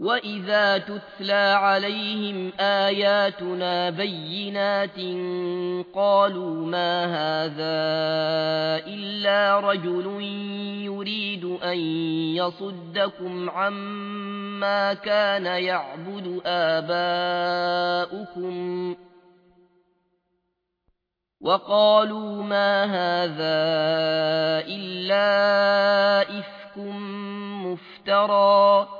وإذا تتلى عليهم آياتنا بينات قالوا ما هذا إلا رجل يريد أن يصدكم عما كان يعبد آباؤكم وقالوا ما هذا إلا إفك مفترى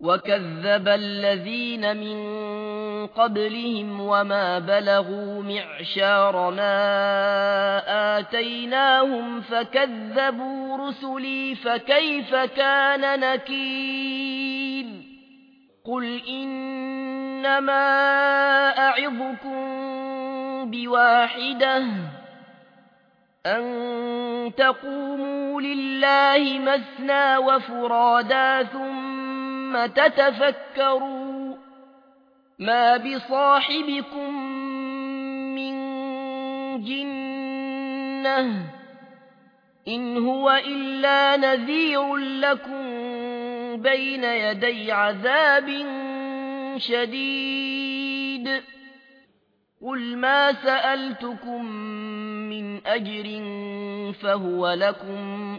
وكذب الذين من قبلهم وما بلغوا معشار ما آتيناهم فكذبوا رسلي فكيف كان نكير قل إنما أعظكم بواحدة أن تقوموا لله مثنى وفرادا ثم تتفكروا ما بصاحبكم من جنة إن هو إلا نذير لكم بين يدي عذاب شديد. قل ما سألتكم من أجر فهو لكم